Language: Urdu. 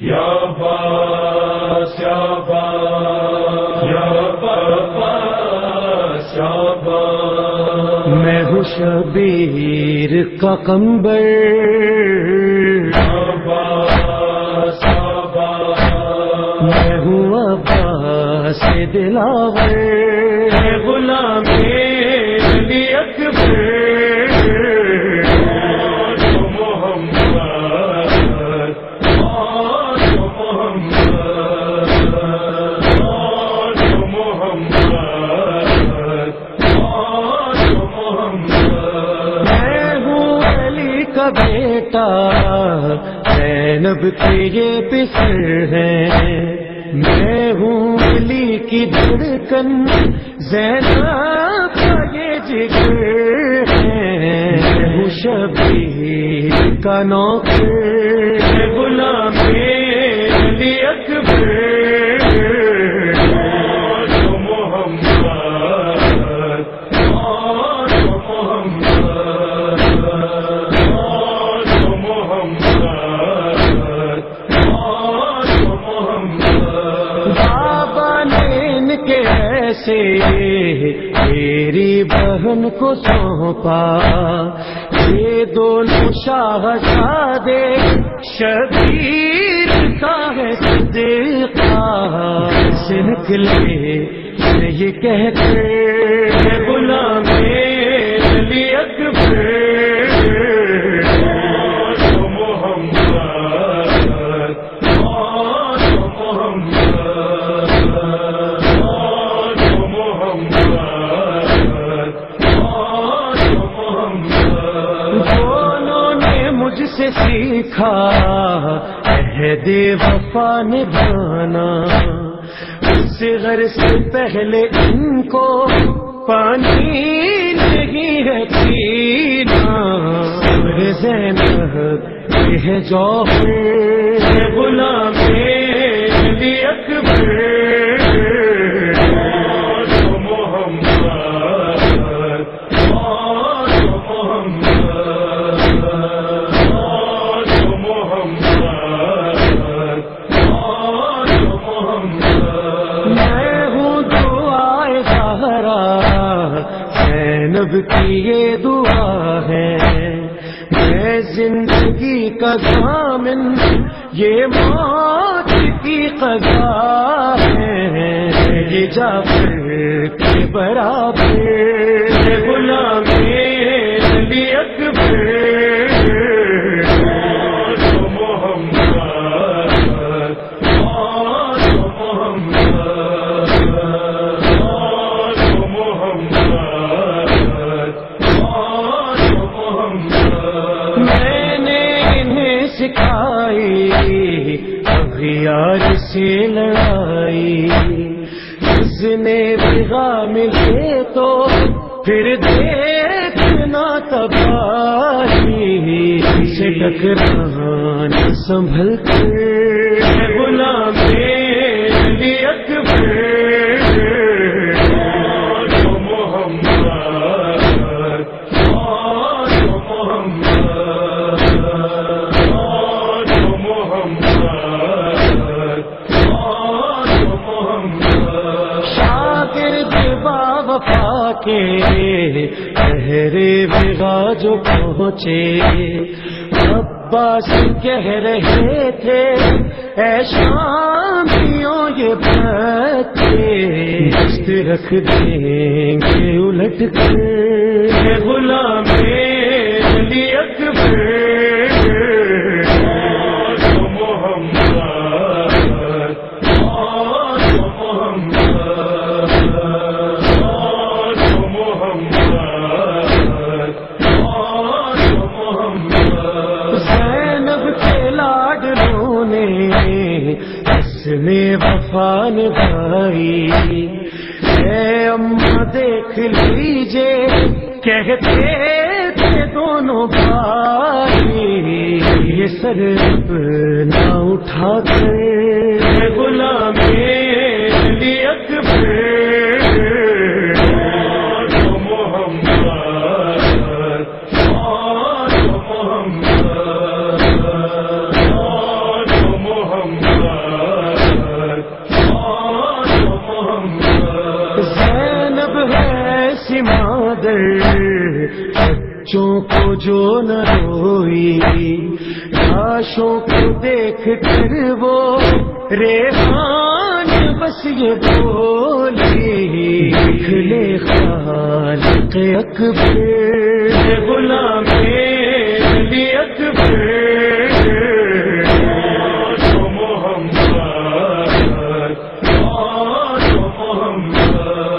میں ہوں شبیر کا کمبر میں ہوں عباس دلاور۔ غلام اکبر۔ بیٹا زینب کے یہ پسر ہے۔ میں ہوں علی کی دھڑکن، زینب کا یہ جگر ہے۔ میں ہوں شبیر کا نوکر غلام علی اکبر۔ سے میری بہن کو سونپا۔ یہ دونوں شاہ شادے شبیر کا ہے صدیقہ۔ سے نکلے یہ کہتے غلام سیکھا عہد وفا نبھانا۔ اس غر سے پہلے ان کو پانی نہیں ہے پینا۔ زینب، یہ جوہر غلام علی اکبر۔ رب کی یہ دعا ہے، میں زندگی کا ضامن، یہ موت کی قضا ہے۔ یہ جعفر کے برابر غلام سے لڑائی۔ اس نے بگا ملے تو پھر دیکھنا تباہی سے ٹکرانا سنبھل کر۔ کے بغا جو پہنچے۔ عباس کہہ رہے تھے، اے شامیوں یہ بچے رکھ دیں گے، الٹ کر۔ غلام اس وفا نبھائی۔ اے اماں دیکھ لیجیے، کہتے تھے دونوں بھائی۔ یہ سر نہ اٹھا کر غلام بچوں کو جو نہ روئی، لاشوں کو دیکھ کر وہ ریحان بس یہ بولی لکھ لے خالق اکبر غلام محمد محمد۔